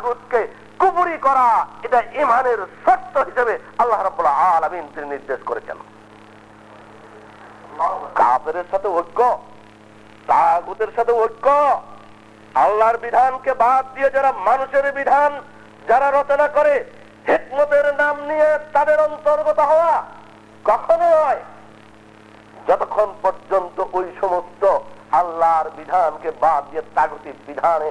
তাগুতকে কুপুরি করা, এটা ইমানের শর্ত হিসেবে আল্লাহ রাব্বুল আলামিন তিনি নির্দেশ করেছেন। কাফেরের সাথে ঐক্য, তাগুতের সাথে ঐক্য, আল্লাহর বিধানকে বাদ দিয়ে যারা মানুষের বিধান, যারা রচনা করে, হিকমতের নাম নিয়ে তাদের অন্তর্গত হওয়া কখনো যতক্ষণ পর্যন্ত ওই সমস্ত আল্লাহর বিধানকে বাদ দিয়ে তাগুতি বিধানে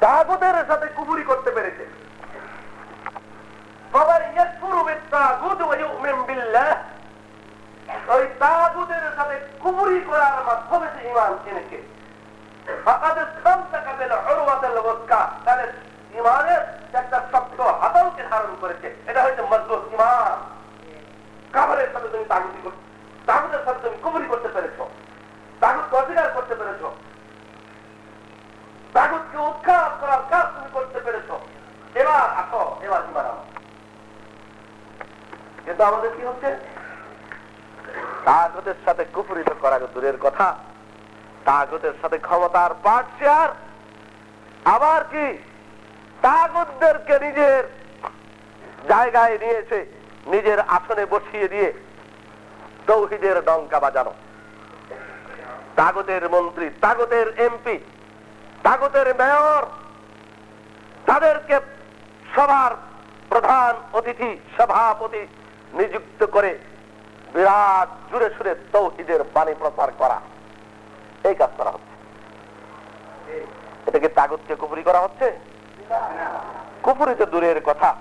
তাগুদের সাথে কুবুরি করতে পেরেছে। একটা শক্ত ধারণ করেছে। এটা সাথে তুমি সাথে তুমি কুবুরি করতে পেরেছ। অস্বীকার করতে পেরেছ তাগুতকে উৎখাত করার কাজ তুমি করতে পেরেছ। এবার আসো, এবার ঈমান আনো কিন্তু আমাদের কি হচ্ছে? তাগুতের সাথে কুফরিত করা দূরের কথা। তাগুতের সাথে ক্ষমতার পাট শেয়ার আবার কি? তাগুতদেরকে নিজের জায়গায় নিয়েছে, নিজের আসনে বসিয়ে দিয়ে তৌহিদের ডঙ্কা বাজানো। তাগতের মন্ত্রী, তাগতের এমপি, তাগতের মেয়র তাদেরকে সবার প্রধান অতিথি, সভাপতি নিযুক্ত করে বিরাট জুড়ে সুরে তৌহিদের বাণী প্রচার করা। এই কাজ করা হচ্ছে। এটা কি তাগতকে কুপুরি করা হচ্ছে? কুপুরি তো দূরের কথা।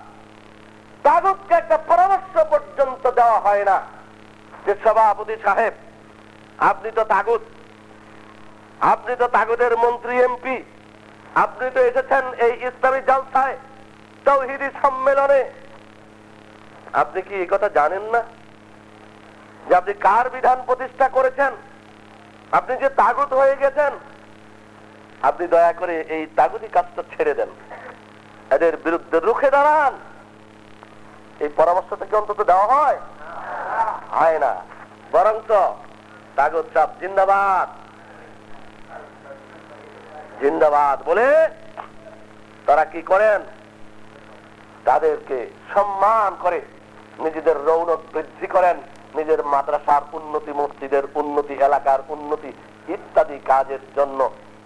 তাগুতকে একটা পরামর্শ পর্যন্ত দেওয়া হয় না। যে সভাপতি সাহেব, আপনি তো তাগুত। আপনি তো তাগুদের মন্ত্রী, এমপি। আপনি তো এসেছেন এই ইসলামী জলসায়, তৌহিদি সম্মেলনে। আপনি কি এই কথা জানেন না যে আপনি কার বিধান প্রতিষ্ঠা করেছেন? আপনি যে তাগুত হয়ে গেছেন। আপনি দয়া করে এই তাগুতি কাজটা ছেড়ে দেন। এদের বিরুদ্ধে রুখে দাঁড়ান। এই পরামর্শটা কি অন্তত দেওয়া হয়? হয় না। বরঞ্চ তাগত চাপ জিন্দাবাদ। জিন্দাবাদ বলে তারা কি করেন? তাদেরকে সম্মান করে নিজেদের রৌনক বৃদ্ধি করেন, নিজের মাদ্রাসার উন্নতি, মসজিদের উন্নতি, এলাকার উন্নতি ইত্যাদি কাজের জন্য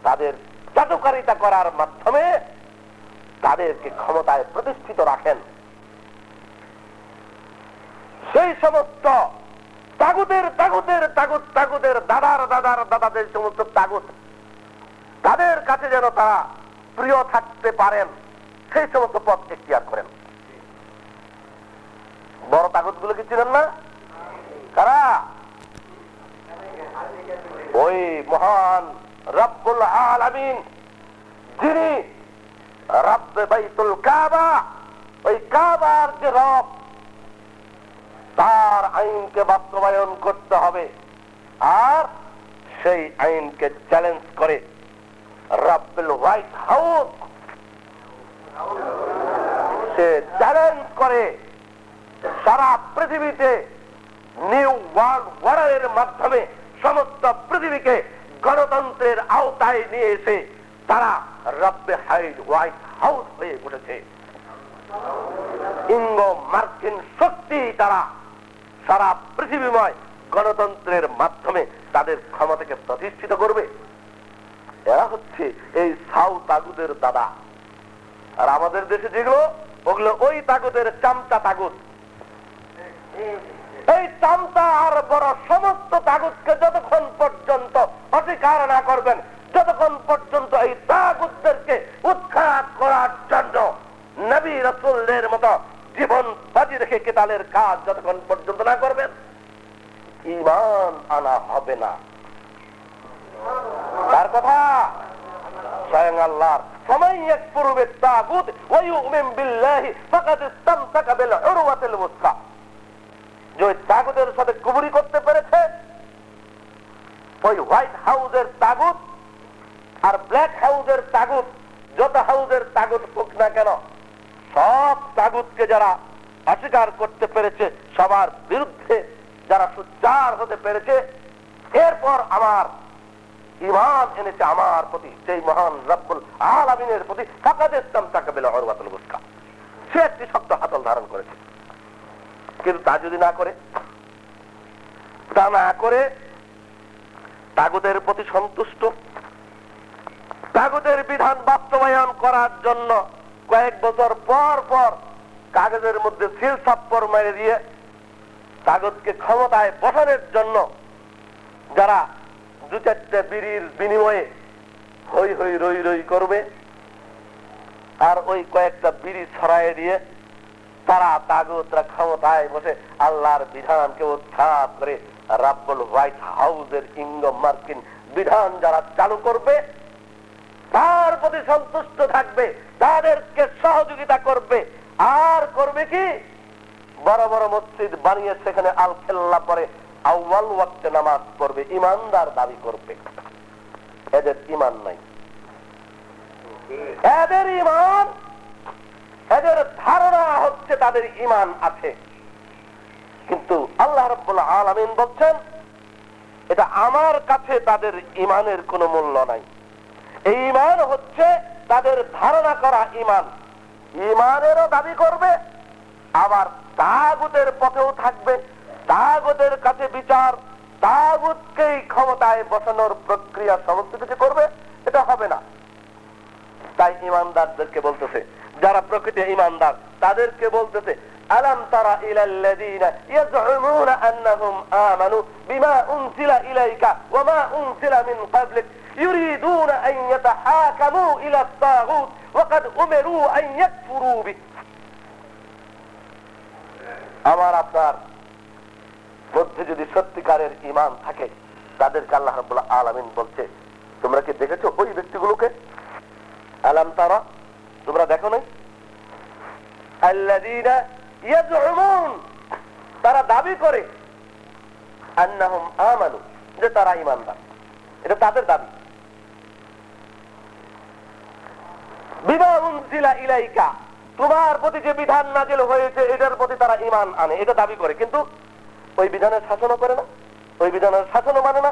তাদের চাটুকারিতা করার মাধ্যমে তাদেরকে ক্ষমতায় প্রতিষ্ঠিত রাখেন। সেই সমস্ত তাগুদের তাগুদের, তাগুদ, তাগুদের, দাদার দাদার, দাদাদের সমস্ত তাগুদ তাদের কাছে যেন তারা প্রিয় থাকতে পারেন, সেই সমস্ত পথ এখতিয়ার করেন। বড় তাগুদগুলো কি চিনেন না? কারা? ওই মহান রব্বুল আলামিন, যিনি রব্বে বাইতুল কাবা, ওই কাবার যে রব, তার আইনকে বাস্তবায়ন করতে হবে, আর সেই আইনকে চ্যালেঞ্জ করে রাব্বুল হোয়াইট হাউস। সে চ্যালেঞ্জ করে সারা পৃথিবীতে নিউ ওয়ার্ল্ড অর্ডারের মাধ্যমে সমস্ত পৃথিবীকে গণতন্ত্রের আওতায় নিয়ে এসে তারা রব্বে হাইড হোয়াইট হাউস হয়ে উঠেছে। ইঙ্গো মার্কিন শক্তি তারা সারা পৃথিবীময় গণতন্ত্রের মাধ্যমে তাদের ক্ষমতাকে প্রতিষ্ঠিত করবে। এরা হচ্ছে এই সাউ তাগুদের দাদা। আর আমাদের দেশে যেগুলো, ওগুলো ওই তাগুদের চামচা তাগুদ এই চামচা আর বড় সমস্ত তাগুদকে যতক্ষণ পর্যন্ত অস্বীকার না করবেন, যতক্ষণ পর্যন্ত এই তাগুদদেরকে উৎখাত করার জন্য নবী রসুলদের মতো জীবন বাজি রেখে কেতালের কাজ যতক্ষণ পর্যন্ত না করবেন ইমান আনা হবে না। بالطاغوت ويؤمن بالله فقد استمسك بالعروة الوثقى যে ওই তাগুতের সাথে কুবুরি করতে পেরেছে ওই হোয়াইট হাউসের তাগুত আর ব্ল্যাক হাউসের তাগুত যত হাউসের তাগুত হোক না কেন সব তাগুতকে যারা অস্বীকার করতে পেরেছে সবার বিরুদ্ধে যারা সুচার হতে পেরেছে এরপর আমার ইমান এনেছে আমার প্রতি সেই মহান রব্বুল আলমিনের প্রতি, ফাঁকাদ ইসলাম তাকে বেলা হরবাতুল গুসকা সে একটি শক্ত হাতল ধারণ করেছে। কিন্তু তা যদি না করে, তা না করে, তাগুদের প্রতি সন্তুষ্ট কাগজের বিধান বাস্তবায়ন করার জন্য কয়েক বছর পর পর কাগজের মধ্যে সিল ছাপ্পর মেরে দিয়ে কাগজকে ক্ষমতায় বসানোর জন্য যারা দু চারটে বিড়ির বিনিময়ে হই হই রই রই করবে। আর ওই কয়েকটা বিড়ি ছড়াই দিয়ে তারা তাগতরা ক্ষমতায় বসে আল্লাহর বিধানকে উৎখাত করে রাব্বল হোয়াইট হাউসের ইঙ্গম মার্কিন বিধান যারা চালু করবে, তার প্রতি সন্তুষ্ট থাকবে, তাদেরকে সহযোগিতা করবে। আর করবে কি? বড় বড় মসজিদ বানিয়ে সেখানে আল খেল্লা পরে আউ্বাল ওয়াক্তে নামাজ পড়বে, ইমানদার দাবি করবে। এদের ইমান নাই। এদের ইমান, এদের ধারণা হচ্ছে তাদের ইমান আছে। কিন্তু আল্লাহ রব্বুল্লাহ আলমিন বলছেন, এটা আমার কাছে তাদের ইমানের কোনো মূল্য নাই। এই ইমান হচ্ছে তাদের ধারণা করা ইমান। ইমানেরও দাবি করবে, আবার তাগুতের পথেও থাকবে। তাগতের কাছে বিচার তাগতকেই ক্ষমতায় বসানোর প্রক্রিয়া সমস্ত কিছু করবে, এটা হবে না। তাই ইমানদারদেরকে বলতেছে, যারা প্রকৃতি ইমানদার, তাদেরকে বলতেছে, আলাম তারা ইলাল্লাযীনা আন্নাহুম আমানু বিমা ইলাইকা ওয়া মা মিন ক্বাবলিক ইউরিদুনা আন ইয়াতাহাকামু ইলা আত-তাগুত ওয়া কাদ উমিরু আন ইয়াকফুরু আমার আপনার মধ্যে যদি সত্যিকারের ইমান থাকে, তাদেরকে আল্লাহ রাব্বুল আলামিন বলছে, তোমরা কি দেখেছ ওই ব্যক্তিগুলোকে? আলাম তারা, তোমরা দেখো নাই? তারা দাবি করে, আন্নাহুম আমানু যে তারা ঈমানদার। এটা তাদের দাবি। ইলাইকা তোমার প্রতি যে বিধান নাজিল হয়েছে, এটার প্রতি তারা ঈমান আনে, এটা দাবি করে। কিন্তু ওই বিধানের শাসনও করে না, ওই বিধানের শাসনও মানে না।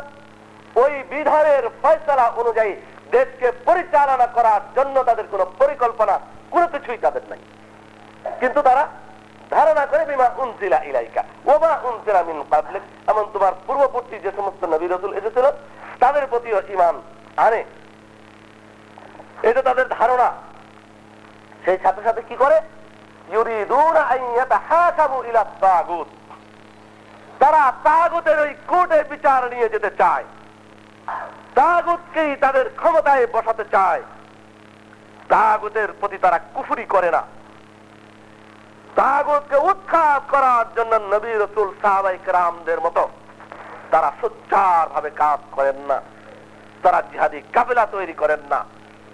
ওই বিধানের ফয়সলা অনুযায়ী দেশকে পরিচালনা করার জন্য তাদের কোনো পরিকল্পনা, কোনো কিছুই তাদের নাই। কিন্তু তারা ধারণা করে, বিমা উনজিলা ইলাইকা, ওমা উনজিলা মিন কাবলিক এমন তোমার পূর্ববর্তী যে সমস্ত নবী রাসূল এসেছিল, তাদের প্রতিও ঈমান আনে। এটা তাদের ধারণা, সেই সাথে সাথে কি করে? ইউরিদুনা আন ইয়াতাহাকামু ইলা তাগুত। তারা তাগুতের ওই কোর্টে বিচার নিয়ে যেতে চায়। তাগুতকেই তাদের ক্ষমতায় বসাতে চায়। তাগুতের প্রতি তারা কুফুরি করে না। তাগুতকে উৎখাত করার জন্য নবী রসুল সাহাবাই রামদের মতো তারা সোচ্চার ভাবে কাজ করেন না। তারা জিহাদি কাবিলা তৈরি করেন না।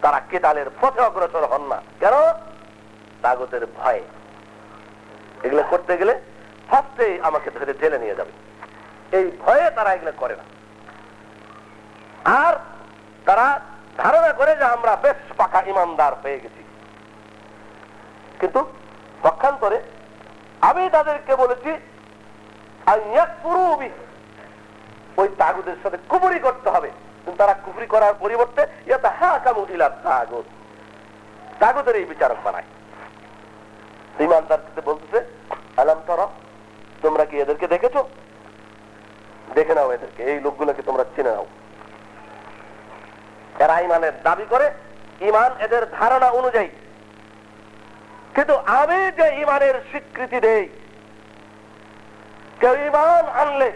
তারা কেতালের পথে অগ্রসর হন না। কেন? তাগুতের ভয়ে। এগুলো করতে গেলে ফার্স্টে আমাকে ধরে জেলে নিয়ে যাবে। এই ভয়ে তারা এগুলো করে না। আর তারা ধারণা করে যে আমরা বেশ পাকা ইমানদার হয়ে গেছি। কিন্তু পক্ষান্তরে আমি তাদেরকে বলেছি ওই তাগুদের সাথে কুবুরি করতে হবে। কিন্তু তারা কুফরি করার পরিবর্তে ইয়াতা হা কামু ইলা তাগুদ তাগুদের এই বিচারক বানায়। ইমানদারকে বলতেছে, আলাম তারা তোমরা কি এদেরকে দেখেছ? দেখে নাও এদেরকে, এই লোকগুলোকে তোমরা চিনে নাও। এরা ইমানের দাবি করে ইমান এদের ধারণা অনুযায়ী। কিন্তু আমি যে ইমানের স্বীকৃতি দেই, কেউ ইমান আনলে,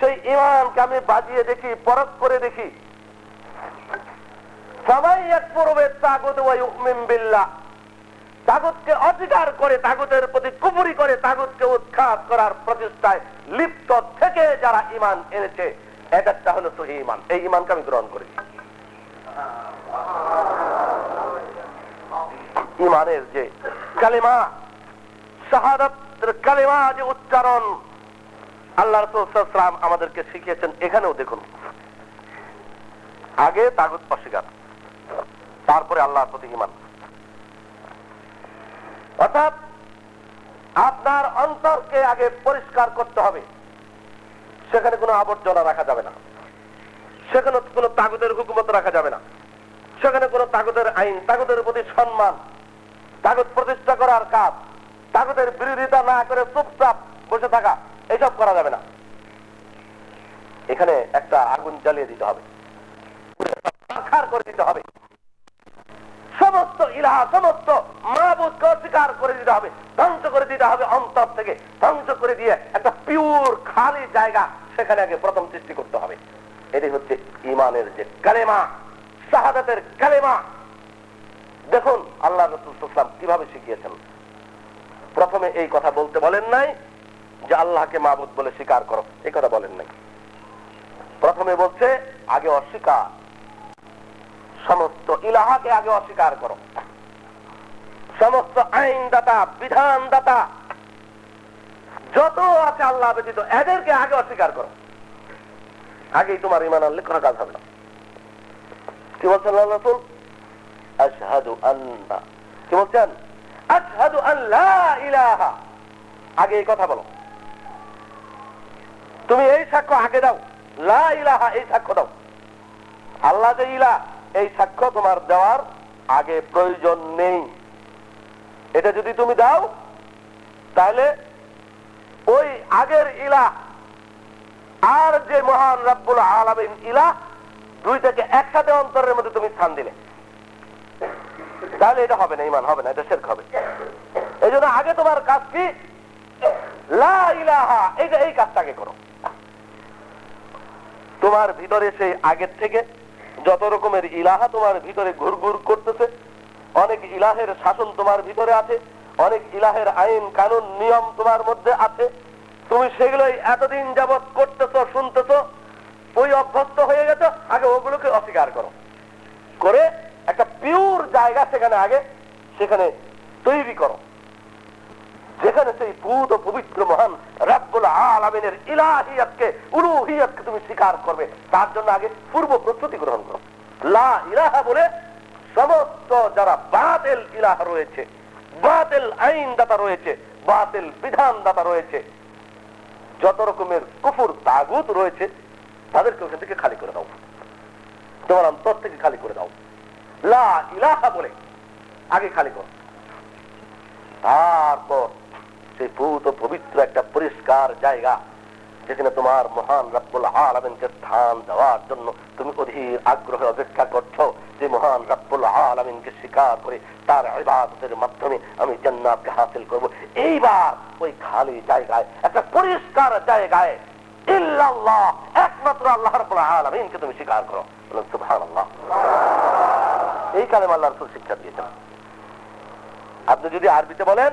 সেই ইমানকে আমি বাজিয়ে দেখি, পরখ করে দেখি। সবাই এক পূর্বে তাগুদ বিল্লাহ। তাগুদকে অস্বীকার করে তাগুদের প্রতি কুপুরি করে তাগুদকে উৎখাত করার প্রচেষ্টায় লিপ্ত থেকে যারা ইমান এনেছে একটা হলো সহি ইমান এই ইমানকে আমি গ্রহণ করেছি। ইমানের যে কালেমা, শাহাদাতের কালেমা যে উচ্চারণ, আল্লাহ রসুলাম আমাদেরকে শিখিয়েছেন, এখানেও দেখুন। আগে তাগুত অস্বীকার, তারপরে আল্লাহর প্রতি ইমান অর্থাৎ আপনার অন্তরকে আগে পরিষ্কার করতে হবে। সেখানে কোনো আবর্জনা রাখা যাবে না। সেখানে কোনো তাগুদের হুকুমত রাখা যাবে না। সেখানে কোনো তাগুদের আইন, তাগুদের প্রতি সম্মান, তাগুদ প্রতিষ্ঠা করার কাজ, তাগুদের বিরোধিতা না করে চুপচাপ বসে থাকা এসব করা যাবে না। এখানে একটা আগুন জ্বালিয়ে দিতে হবে। করে দিতে হবে। সমস্ত ইলাহা, সমস্ত মাহবুদকে অস্বীকার করে দিতে হবে, ধ্বংস করে দিতে হবে অন্তর থেকে। ধ্বংস করে দিয়ে একটা পিওর খালি জায়গা সেখানে আগে প্রথম সৃষ্টি করতে হবে। এটাই হচ্ছে ইমানের যে কালেমা, শাহাদাতের কালেমা। দেখুন, আল্লাহ রসুলাম কীভাবে শিখিয়েছেন। প্রথমে এই কথা বলতে বলেন নাই যে আল্লাহকে মাহবুদ বলে স্বীকার করো। এই কথা বলেন নাই। প্রথমে বলছে, আগে অস্বীকার। সমস্ত ইলাহাকে আগে অস্বীকার করো। সমস্ত আইনদাতা, বিধানদাতা, যত আছে আল্লাহ ব্যতীত, এদেরকে আগে অস্বীকার করো। আগেই তোমার ইমান আনলে কোনো কাজ হবে না। কি বলছেন রসুল? আশহাদু কি বলছেন? আশহাদু আল্লাহ ইলাহা। আগে এই কথা বলো। তুমি এই সাক্ষ্য আগে দাও। লা ইলাহা এই সাক্ষ্য দাও। আল্লাহ যে ইলা এই সাক্ষ্য তোমার দেওয়ার আগে প্রয়োজন নেই। এটা যদি তুমি দাও, তাহলে ওই আগের ইলা, আর যে মহান রব্বুল আলমিন ইলা, দুই থেকে একসাথে অন্তরের মধ্যে তুমি স্থান দিলে। তাহলে এটা হবে না ইমান হবে না, এটা শেখ হবে। এই জন্য আগে তোমার কাজ কি? লা ইলাহা, এইটা এই কাজটাকে করো। তোমার ভিতরে সেই আগের থেকে যত রকমের ইলাহা তোমার ভিতরে ঘুর ঘুর করতেছে, অনেক ইলাহের শাসন তোমার ভিতরে আছে, অনেক ইলাহের আইন, কানুন, নিয়ম তোমার মধ্যে আছে। তুমি সেগুলোই এতদিন যাবৎ করতেছো, শুনতেছো, ওই অভ্যস্ত হয়ে গেছো, আগে ওগুলোকে অস্বীকার করো। করে একটা পিওর জায়গা সেখানে আগে, সেখানে তৈরি করো। যেখানে সেই ভূত ও পবিত্র মহান রাব্বুল আলামিনের ইলাহিয়াতকে উলুহিয়াতকে তুমি স্বীকার করবে। তার জন্য আগে পূর্ব প্রস্তুতি গ্রহণ করো। লা ইলাহা বলে সমস্ত যারা বাতিল ইলাহা রয়েছে, বাতিল আইন দাতা রয়েছে, বাতিল বিধান দাতা রয়েছে, যত রকমের কুফুর তাগুত রয়েছে, তাদেরকে ওখান থেকে খালি করে দাও। তোমার অন্তর থেকে খালি করে দাও। লা ইলাহা বলে আগে খালি করো। তারপর সেই ভূত পবিত্র একটা পরিষ্কার জায়গা, যেখানে তোমার মহান রব্বুল আলমিনকে স্থান দেওয়ার জন্য তুমি অধীর আগ্রহে অপেক্ষা করছ। যে মহান রব্বুল আলমিনকে স্বীকার করে তার ইবাদতের মাধ্যমে আমি জান্নাতকে হাসিল করব। এইবার ওই খালি জায়গায়, একটা পরিষ্কার জায়গায় ইল্লাল্লাহ, একমাত্র আল্লাহ রব্বুল আলমিনকে তুমি স্বীকার করো। সুবহানাল্লাহ। এই কালেম আল্লাহ রসুল শিক্ষা দিয়েছেন। আপনি যদি আরবিতে বলেন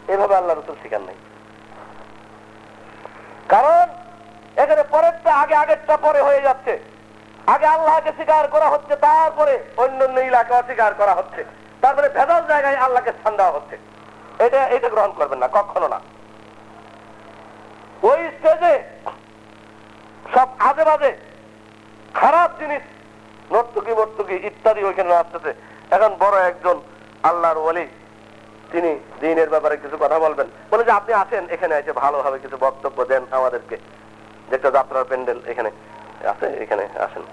এভাবে আল্লাহ রসুল শিকার নেই। কারণ এখানে পরেরটা আগে আগেরটা পরে হয়ে যাচ্ছে। আগে আল্লাহকে স্বীকার করা হচ্ছে, তারপরে অন্য অন্য ইলাকে অস্বীকার করা হচ্ছে। তারপরে ভেদাল জায়গায় আল্লাহকে স্থান দেওয়া হচ্ছে। এটা এটা গ্রহণ করবেন না, কখনো না। ওই স্টেজে সব আজে বাজে খারাপ জিনিস নর্তকি মর্তকি ইত্যাদি ওইখানে আসতেছে। এখন বড় একজন আল্লাহর ওয়ালি তিনি দিনের ব্যাপারে কিছু কথা বলবেন। বলে যে, আপনি আসেন এখানে এসে ভালোভাবে কিছু বক্তব্য দেন আমাদেরকে। যে একটা যাত্রার প্যান্ডেল এখানে। আছে এখানে আসেন।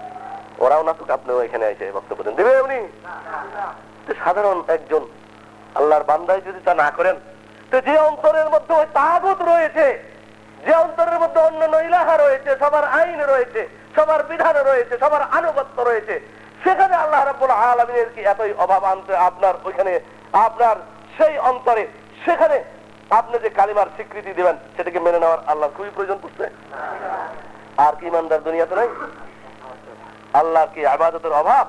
ওরাও নাচুক আপনিও এখানে এসে বক্তব্য দেন। দেবে উনি? সাধারণ একজন আল্লাহর বান্দায় যদি তা না করেন, তো যে অন্তরের মধ্যে ওই তাগুত রয়েছে, যে অন্তরের মধ্যে অন্য ইলাহা রয়েছে, সবার আইন রয়েছে, সবার বিধান রয়েছে, সবার আনুগত্য রয়েছে, সেখানে আল্লাহ রাব্বুল আলামিনের কি এতই অভাব আনতে আপনার ওইখানে, আপনার সেই অন্তরে সেখানে আপনি যে কালিমার স্বীকৃতি দিবেন, সেটাকে মেনে নেওয়ার আল্লাহ খুবই প্রয়োজন পড়ছে। আর কি ইমানদার দুনিয়াতে নাই? আল্লাহর কি আবাদতের অভাব?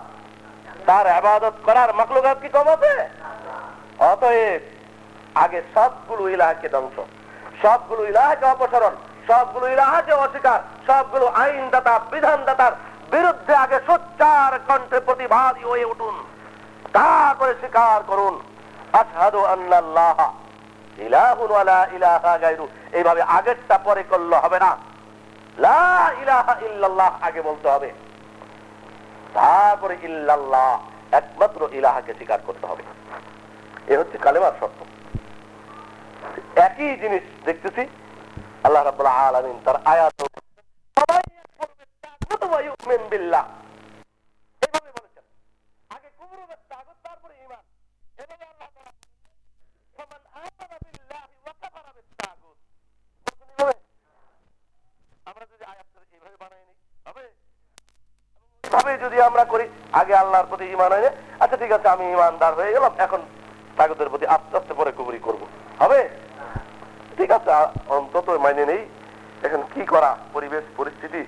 তার আবাদত করার মাকলুকাত কি কম আছে? অতএব আগে সবগুলো ইলাহাকে ধ্বংস, সবগুলো ইলাহাকে অপসারণ, সবগুলো ইলাহাকে অস্বীকার, সবগুলো আইনদাতা, বিধানদাতার বিরুদ্ধে আগে সোচ্চার কণ্ঠে প্রতিবাদী হয়ে উঠুন। তা করে স্বীকার করুন। এইভাবে আগেরটা পরে করলে হবে না। আগে বলতে হবে। তারপরে একমাত্র ইলাহাকে স্বীকার করতে হবে। এ হচ্ছে কালেমার শর্ত। একই জিনিস দেখতেছি, আল্লাহ রাব্বুল আলামিন তার আয়াত এইভাবে বলেছেন আগে কুফর হবে তাগুত তারপরে ঈমান এভাবে আল্লাহ তাআলা ফামান আমানা বিল্লাহি ওয়া কাফারা বিত-তাগুত বলছেন এইভাবে? আমরা যদি আয়াতটা এইভাবে বানাই নিই হবে ভাবে যদি আমরা করি, আগে আল্লাহর প্রতি ইমান এনে আচ্ছা ঠিক আছে, আমি ইমানদার হয়ে গেলাম, এখন তাগুদের প্রতি আস্তে আস্তে পরে কুবরি করব। হবে? ঠিক আছে অন্তত মাইনে নেই। এখন কি করা? পরিবেশ, পরিস্থিতি,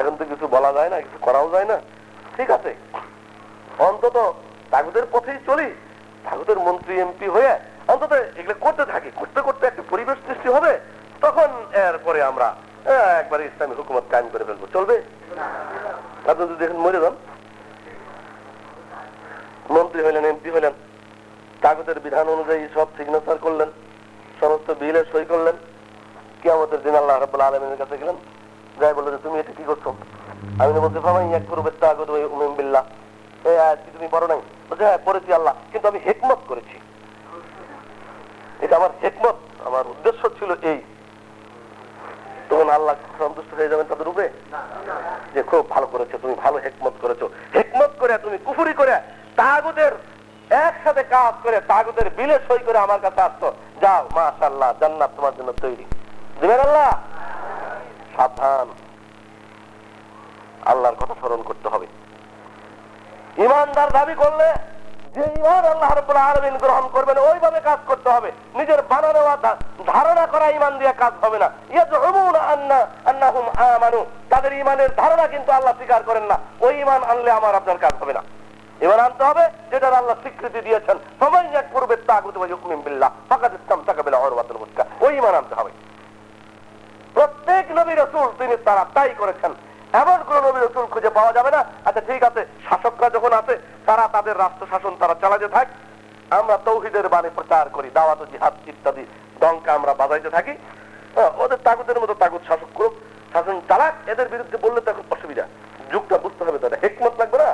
এখন তো কিছু বলা যায় না, কিছু করাও যায় না। ঠিক আছে, অন্তত তাগুদের পথেই চলি। তাগুদের মন্ত্রী, এমপি হয়ে অন্তত এগুলো করতে থাকি। করতে করতে একটা পরিবেশ সৃষ্টি হবে, তখন এরপরে আমরা একবারে ইসলামী হুকুমত কায়েম করে ফেলব। চলবে? আপনি যদি এখন মরে যান, মন্ত্রী হইলেন, এমপি হইলেন, কাগজের বিধান অনুযায়ী সব সিগনেচার করলেন, সমস্ত বিলে সই করলেন কি আমাদের দিন আল্লাহ রাব্বুল আলমিনের কাছে গেলেন, যাই বলল যে তুমি এটা কি করছ? আমি বলছি ফামাই এক করবে তাগদ উমিন বিল্লাহ। এই তুমি পড়ো নাই? বলছে হ্যাঁ পড়েছি আল্লাহ, কিন্তু আমি হেকমত করেছি। এটা আমার হেকমত, আমার উদ্দেশ্য ছিল এই তখন আল্লাহ সন্তুষ্ট হয়ে যাবেন তাদের উপরে যে খুব ভালো করেছ তুমি ভালো হেকমত করেছ। হেকমত করে তুমি কুফুরি করে তাগুদের একসাথে কাজ করে তাগুদের বিলে সই করে আমার কাছে আসতো যাও মাশাল্লাহ জান্নাত তোমার জন্য তৈরি। দিবেন আল্লাহ? সাবধান। আল্লাহর কথা স্মরণ করতে হবে। ইমানদার দাবি করলে যে ইমান তাদের ইমানের ধারণা কিন্তু আল্লাহ স্বীকার করেন না। ওই ইমান আনলে আমার আপনার কাজ হবে না। ইমান আনতে হবে, যেটার আল্লাহ স্বীকৃতি দিয়েছেন সবাই এক পূর্বে তাগুত মুসকা ওই ইমান আনতে হবে। প্রত্যেক নবী রসুল তিনি তারা তাই করেছেন। এমন কোন নবী রসুল খুঁজে পাওয়া যাবে না আচ্ছা ঠিক আছে শাসকরা যখন আছে তারা তাদের রাষ্ট্র শাসন তারা চালাতে থাক আমরা তৌহিদের বাণী প্রচার করি দাওয়াত ও জিহাদ ইত্যাদি দঙ্কা আমরা বাজাইতে থাকি হ্যাঁ, ওদের তাগুদের মতো তাগুদ শাসক করুক শাসন চালাক এদের বিরুদ্ধে বললে তো এখন অসুবিধা যুগটা বুঝতে হবে তাদের হেকমত লাগবে না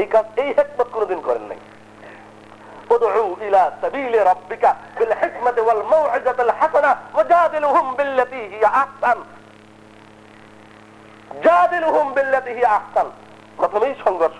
এই কাজ এই হেকমত কোনোদিন করেন নাই ادعوا الى سبيل ربك بالحكمة والموعظة الحسنة وجادلهم بالتي هي احسن জাদিলহুম হুম বিল্লাতিহি আহসান। প্রথমেই সংঘর্ষ।